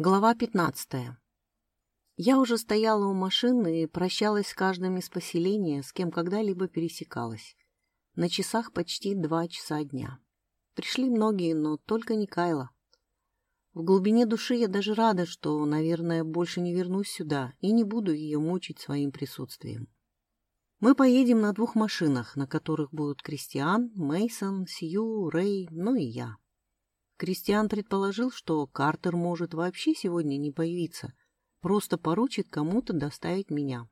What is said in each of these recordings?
Глава 15. Я уже стояла у машины и прощалась с каждым из поселения, с кем когда-либо пересекалась. На часах почти два часа дня. Пришли многие, но только не Кайла. В глубине души я даже рада, что, наверное, больше не вернусь сюда и не буду ее мучить своим присутствием. Мы поедем на двух машинах, на которых будут Кристиан, Мейсон, Сью, Рэй, ну и я. Кристиан предположил, что Картер может вообще сегодня не появиться, просто поручит кому-то доставить меня.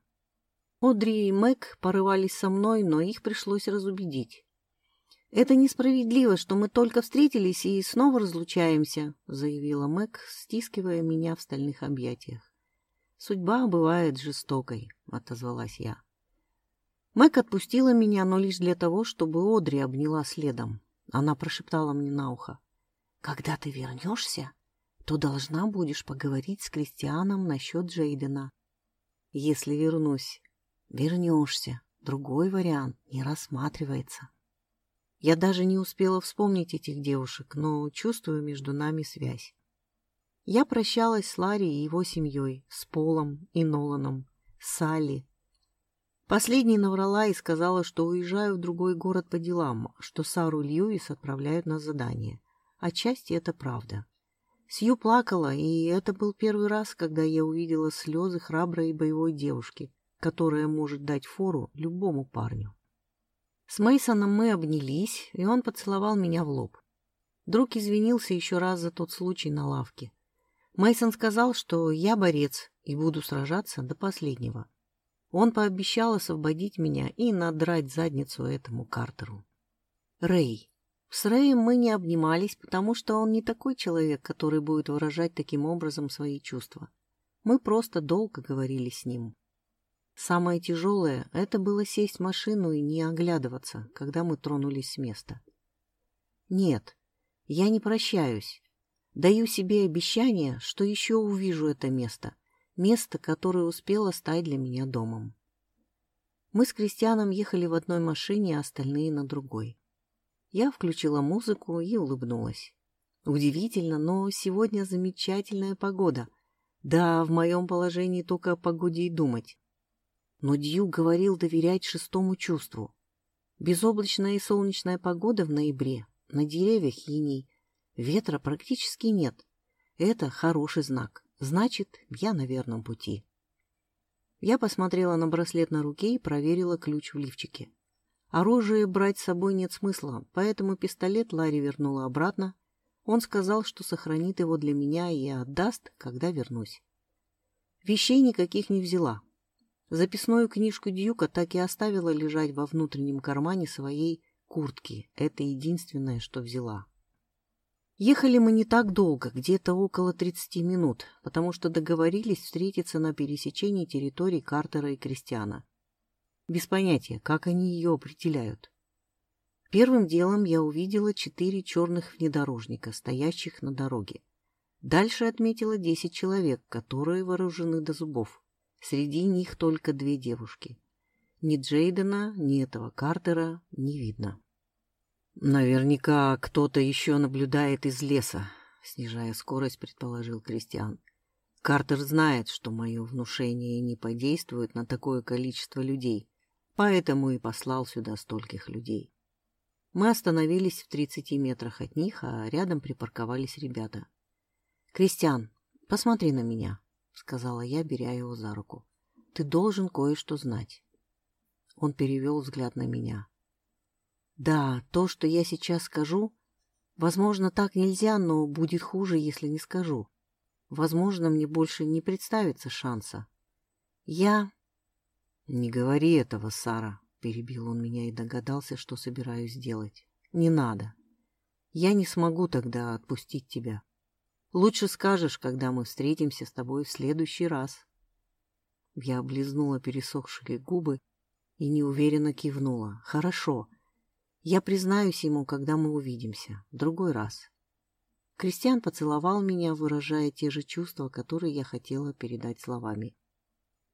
Одри и Мэг порывались со мной, но их пришлось разубедить. «Это несправедливо, что мы только встретились и снова разлучаемся», заявила Мэг, стискивая меня в стальных объятиях. «Судьба бывает жестокой», — отозвалась я. Мэг отпустила меня, но лишь для того, чтобы Одри обняла следом. Она прошептала мне на ухо. Когда ты вернешься, то должна будешь поговорить с Кристианом насчет Джейдена. Если вернусь, вернешься. Другой вариант не рассматривается. Я даже не успела вспомнить этих девушек, но чувствую между нами связь. Я прощалась с Ларри и его семьей, с Полом и Ноланом, с Салли. Последний наврала и сказала, что уезжаю в другой город по делам, что Сару Льюис отправляют на задание. Отчасти это правда. Сью плакала, и это был первый раз, когда я увидела слезы храброй и боевой девушки, которая может дать фору любому парню. С Мейсоном мы обнялись, и он поцеловал меня в лоб. Друг извинился еще раз за тот случай на лавке. Мейсон сказал, что я борец и буду сражаться до последнего. Он пообещал освободить меня и надрать задницу этому Картеру. Рэй. С Рэем мы не обнимались, потому что он не такой человек, который будет выражать таким образом свои чувства. Мы просто долго говорили с ним. Самое тяжелое — это было сесть в машину и не оглядываться, когда мы тронулись с места. Нет, я не прощаюсь. Даю себе обещание, что еще увижу это место. Место, которое успело стать для меня домом. Мы с Кристианом ехали в одной машине, а остальные на другой. Я включила музыку и улыбнулась. Удивительно, но сегодня замечательная погода. Да, в моем положении только о погоде и думать. Но Дью говорил доверять шестому чувству. Безоблачная и солнечная погода в ноябре, на деревьях иней, ветра практически нет. Это хороший знак. Значит, я на верном пути. Я посмотрела на браслет на руке и проверила ключ в лифчике. Оружие брать с собой нет смысла, поэтому пистолет Ларри вернула обратно. Он сказал, что сохранит его для меня и отдаст, когда вернусь. Вещей никаких не взяла. Записную книжку Дьюка так и оставила лежать во внутреннем кармане своей куртки. Это единственное, что взяла. Ехали мы не так долго, где-то около 30 минут, потому что договорились встретиться на пересечении территорий Картера и Кристиана. Без понятия, как они ее определяют. Первым делом я увидела четыре черных внедорожника, стоящих на дороге. Дальше отметила десять человек, которые вооружены до зубов. Среди них только две девушки. Ни Джейдена, ни этого Картера не видно. «Наверняка кто-то еще наблюдает из леса», — снижая скорость, предположил Кристиан. «Картер знает, что мое внушение не подействует на такое количество людей, Поэтому и послал сюда стольких людей. Мы остановились в 30 метрах от них, а рядом припарковались ребята. «Кристиан, посмотри на меня», — сказала я, беря его за руку. «Ты должен кое-что знать». Он перевел взгляд на меня. «Да, то, что я сейчас скажу, возможно, так нельзя, но будет хуже, если не скажу. Возможно, мне больше не представится шанса. Я «Не говори этого, Сара», — перебил он меня и догадался, что собираюсь делать. «Не надо. Я не смогу тогда отпустить тебя. Лучше скажешь, когда мы встретимся с тобой в следующий раз». Я облизнула пересохшие губы и неуверенно кивнула. «Хорошо. Я признаюсь ему, когда мы увидимся. В другой раз». Кристиан поцеловал меня, выражая те же чувства, которые я хотела передать словами.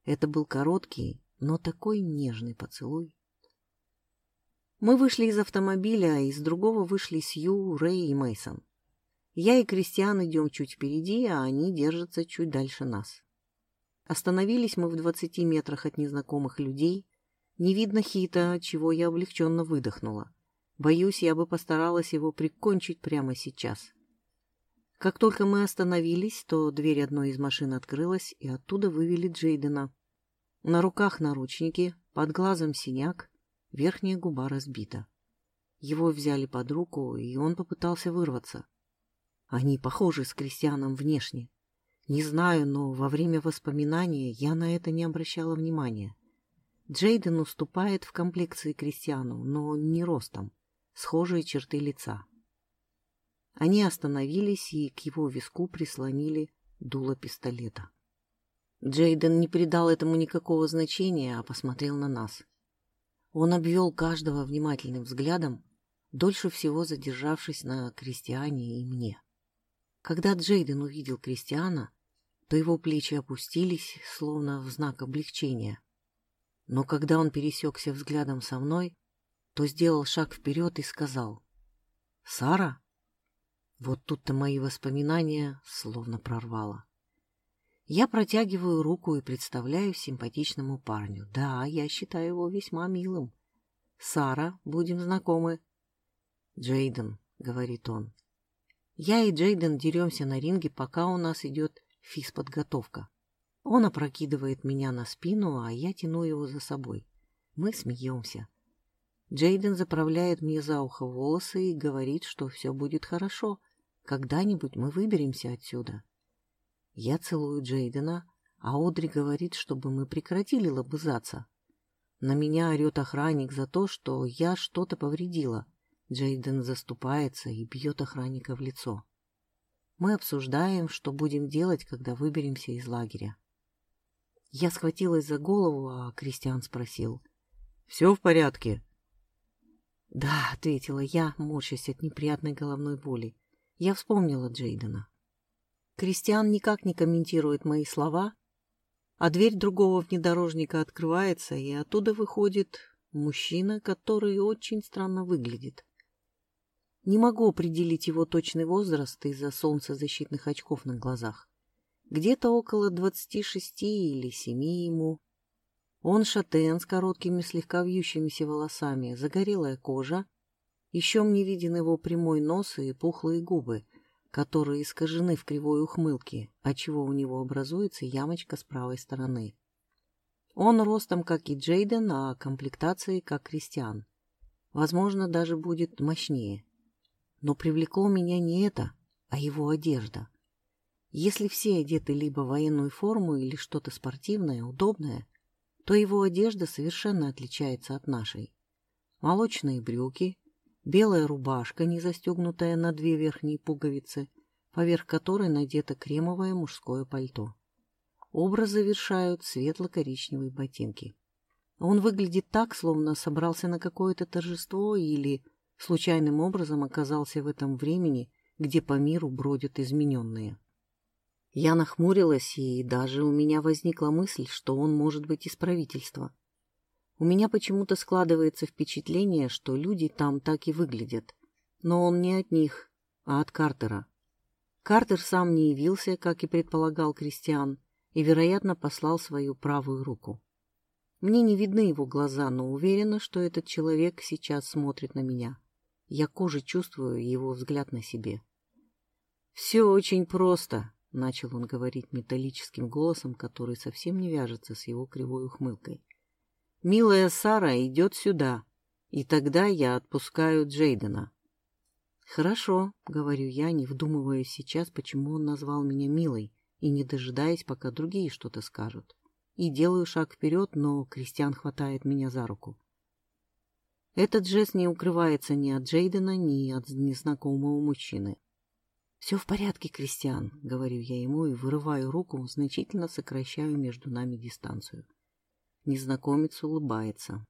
Это был короткий, но такой нежный поцелуй. Мы вышли из автомобиля, а из другого вышли Сью, Рэй и Мейсон. Я и Кристиан идем чуть впереди, а они держатся чуть дальше нас. Остановились мы в двадцати метрах от незнакомых людей. Не видно хита, чего я облегченно выдохнула. Боюсь, я бы постаралась его прикончить прямо сейчас. Как только мы остановились, то дверь одной из машин открылась, и оттуда вывели Джейдена. На руках наручники, под глазом синяк, верхняя губа разбита. Его взяли под руку, и он попытался вырваться. Они похожи с Кристианом внешне. Не знаю, но во время воспоминания я на это не обращала внимания. Джейден уступает в комплекции Кристиану, но не ростом. Схожие черты лица. Они остановились и к его виску прислонили дуло пистолета. Джейден не придал этому никакого значения, а посмотрел на нас. Он обвел каждого внимательным взглядом, дольше всего задержавшись на Кристиане и мне. Когда Джейден увидел Кристиана, то его плечи опустились, словно в знак облегчения. Но когда он пересекся взглядом со мной, то сделал шаг вперед и сказал «Сара?» Вот тут-то мои воспоминания словно прорвало. Я протягиваю руку и представляю симпатичному парню. Да, я считаю его весьма милым. «Сара, будем знакомы». «Джейден», — говорит он. Я и Джейден деремся на ринге, пока у нас идет физподготовка. Он опрокидывает меня на спину, а я тяну его за собой. Мы смеемся. Джейден заправляет мне за ухо волосы и говорит, что все будет хорошо. Когда-нибудь мы выберемся отсюда. Я целую Джейдена, а Одри говорит, чтобы мы прекратили лобызаться. На меня орет охранник за то, что я что-то повредила. Джейден заступается и бьет охранника в лицо. Мы обсуждаем, что будем делать, когда выберемся из лагеря. Я схватилась за голову, а Кристиан спросил. — Все в порядке? — Да, — ответила я, морщась от неприятной головной боли. Я вспомнила Джейдена. Кристиан никак не комментирует мои слова, а дверь другого внедорожника открывается, и оттуда выходит мужчина, который очень странно выглядит. Не могу определить его точный возраст из-за солнцезащитных очков на глазах. Где-то около двадцати шести или семи ему. Он шатен с короткими слегка вьющимися волосами, загорелая кожа. Еще мне виден его прямой нос и пухлые губы, которые искажены в кривой ухмылке, отчего у него образуется ямочка с правой стороны. Он ростом, как и Джейден, а комплектацией, как Кристиан. Возможно, даже будет мощнее. Но привлекло меня не это, а его одежда. Если все одеты либо в военную форму или что-то спортивное, удобное, то его одежда совершенно отличается от нашей. Молочные брюки, белая рубашка, не застегнутая на две верхние пуговицы, поверх которой надето кремовое мужское пальто. Образ завершают светло-коричневые ботинки. Он выглядит так, словно собрался на какое-то торжество или случайным образом оказался в этом времени, где по миру бродят измененные. Я нахмурилась, и даже у меня возникла мысль, что он может быть из правительства. У меня почему-то складывается впечатление, что люди там так и выглядят. Но он не от них, а от Картера. Картер сам не явился, как и предполагал Кристиан, и, вероятно, послал свою правую руку. Мне не видны его глаза, но уверена, что этот человек сейчас смотрит на меня. Я кожей чувствую его взгляд на себе. «Все очень просто», — начал он говорить металлическим голосом, который совсем не вяжется с его кривой ухмылкой. «Милая Сара идет сюда, и тогда я отпускаю Джейдена». «Хорошо», — говорю я, не вдумывая сейчас, почему он назвал меня милой, и не дожидаясь, пока другие что-то скажут. И делаю шаг вперед, но Кристиан хватает меня за руку. Этот жест не укрывается ни от Джейдена, ни от незнакомого мужчины. «Все в порядке, Кристиан», — говорю я ему и вырываю руку, значительно сокращаю между нами дистанцию. Незнакомец улыбается.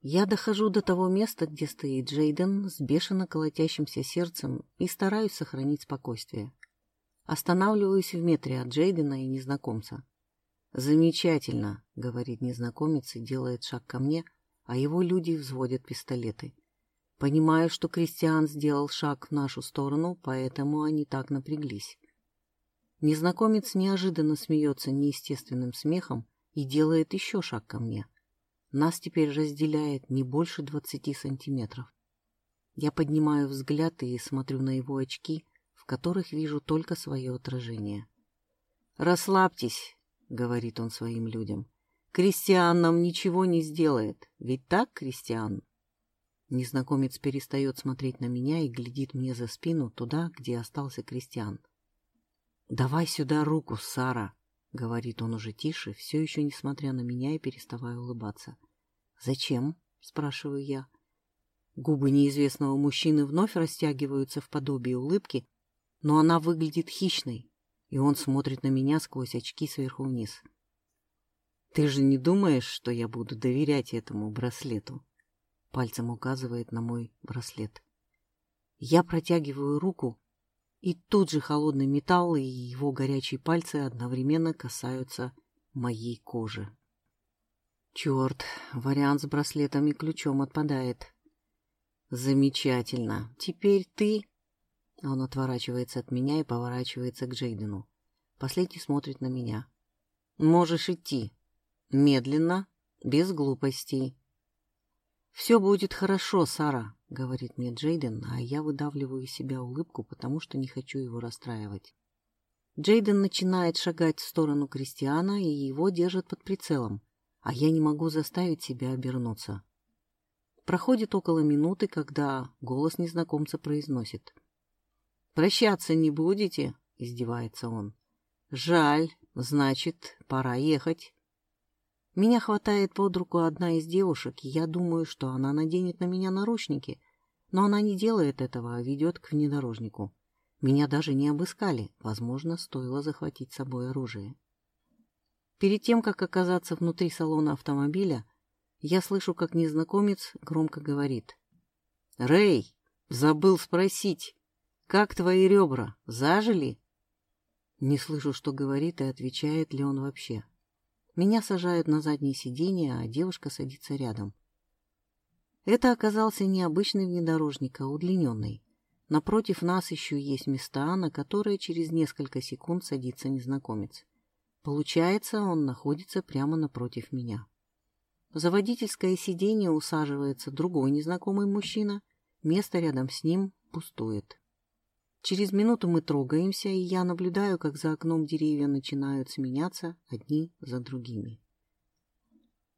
Я дохожу до того места, где стоит Джейден с бешено колотящимся сердцем и стараюсь сохранить спокойствие. Останавливаюсь в метре от Джейдена и незнакомца. «Замечательно», — говорит незнакомец и делает шаг ко мне, а его люди взводят пистолеты. Понимаю, что Кристиан сделал шаг в нашу сторону, поэтому они так напряглись. Незнакомец неожиданно смеется неестественным смехом и делает еще шаг ко мне. Нас теперь разделяет не больше двадцати сантиметров. Я поднимаю взгляд и смотрю на его очки, в которых вижу только свое отражение. «Расслабьтесь», — говорит он своим людям. «Кристиан нам ничего не сделает. Ведь так, Кристиан?» Незнакомец перестает смотреть на меня и глядит мне за спину, туда, где остался Кристиан. «Давай сюда руку, Сара», — говорит он уже тише, все еще несмотря на меня и переставая улыбаться. «Зачем?» — спрашиваю я. Губы неизвестного мужчины вновь растягиваются в подобие улыбки, но она выглядит хищной, и он смотрит на меня сквозь очки сверху вниз. «Ты же не думаешь, что я буду доверять этому браслету?» Пальцем указывает на мой браслет. Я протягиваю руку, и тут же холодный металл и его горячие пальцы одновременно касаются моей кожи. Черт, вариант с браслетом и ключом отпадает. Замечательно. Теперь ты... Он отворачивается от меня и поворачивается к Джейдену. Последний смотрит на меня. Можешь идти. Медленно, без глупостей. «Все будет хорошо, Сара», — говорит мне Джейден, а я выдавливаю из себя улыбку, потому что не хочу его расстраивать. Джейден начинает шагать в сторону Кристиана, и его держат под прицелом, а я не могу заставить себя обернуться. Проходит около минуты, когда голос незнакомца произносит. «Прощаться не будете?» — издевается он. «Жаль, значит, пора ехать». Меня хватает под руку одна из девушек, и я думаю, что она наденет на меня наручники, но она не делает этого, а ведет к внедорожнику. Меня даже не обыскали, возможно, стоило захватить с собой оружие. Перед тем, как оказаться внутри салона автомобиля, я слышу, как незнакомец громко говорит. «Рэй, забыл спросить, как твои ребра, зажили?» Не слышу, что говорит и отвечает ли он вообще. Меня сажают на заднее сиденье, а девушка садится рядом. Это оказался не обычный внедорожник, а удлиненный. Напротив нас еще есть места, на которые через несколько секунд садится незнакомец. Получается, он находится прямо напротив меня. За водительское сиденье усаживается другой незнакомый мужчина, место рядом с ним пустует. Через минуту мы трогаемся, и я наблюдаю, как за окном деревья начинают сменяться одни за другими.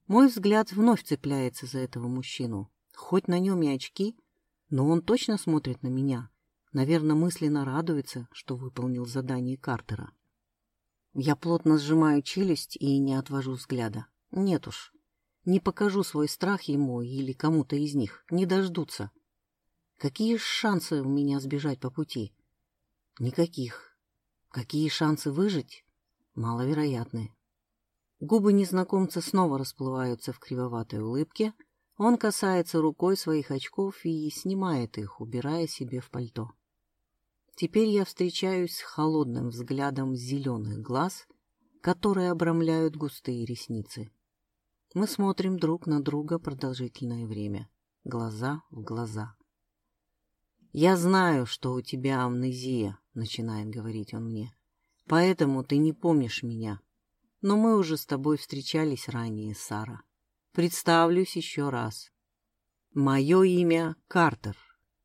Мой взгляд вновь цепляется за этого мужчину. Хоть на нем и очки, но он точно смотрит на меня. Наверное, мысленно радуется, что выполнил задание Картера. Я плотно сжимаю челюсть и не отвожу взгляда. Нет уж, не покажу свой страх ему или кому-то из них, не дождутся. Какие шансы у меня сбежать по пути? Никаких. Какие шансы выжить? Маловероятны. Губы незнакомца снова расплываются в кривоватой улыбке. Он касается рукой своих очков и снимает их, убирая себе в пальто. Теперь я встречаюсь с холодным взглядом зеленых глаз, которые обрамляют густые ресницы. Мы смотрим друг на друга продолжительное время, глаза в глаза. «Я знаю, что у тебя амнезия», — начинает говорить он мне. «Поэтому ты не помнишь меня. Но мы уже с тобой встречались ранее, Сара. Представлюсь еще раз. Мое имя Картер.